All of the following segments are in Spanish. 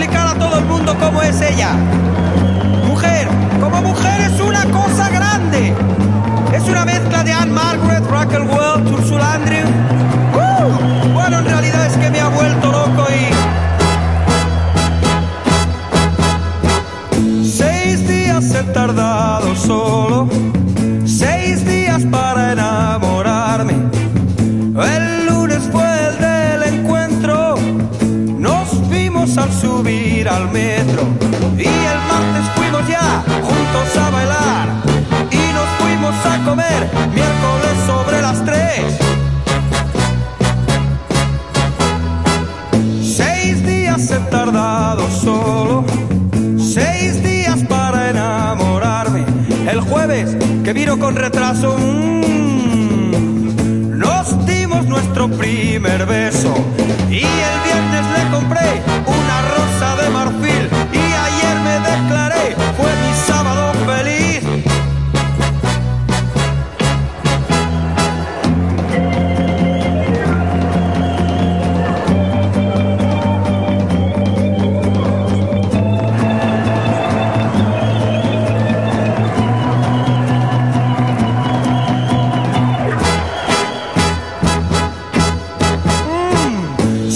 explicar a todo el mundo cómo es ella. Mujer, como mujer es una cosa grande. Es una mezcla de Anne Margaret, Raquel Welch, Ursula Andrew. ¡Uh! Bueno, en realidad es que me ha vuelto loco y... Seis días he tardado solo, seis días para enamorarme. El al subir al metro y el martes fuimos ya juntos a bailar y nos fuimos a comer miércoles sobre las tres. Seis días he tardado solo, seis días para enamorarme. El jueves que vino con retraso, mm, nos dimos nuestro primer beso y el viernes le compré una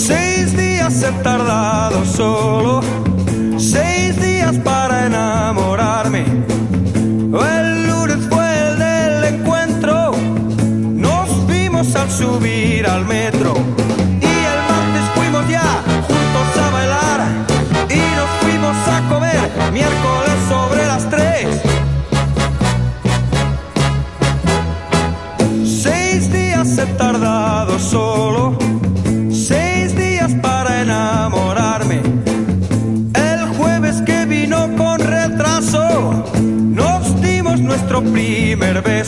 Seis días he tardado solo, seis días para enamorarme. El lunes fue el del encuentro, nos vimos al subir al metro. Y el martes fuimos ya juntos a bailar y nos fuimos a comer miércoles sobre las tres. Seis días he tardado solo, que vino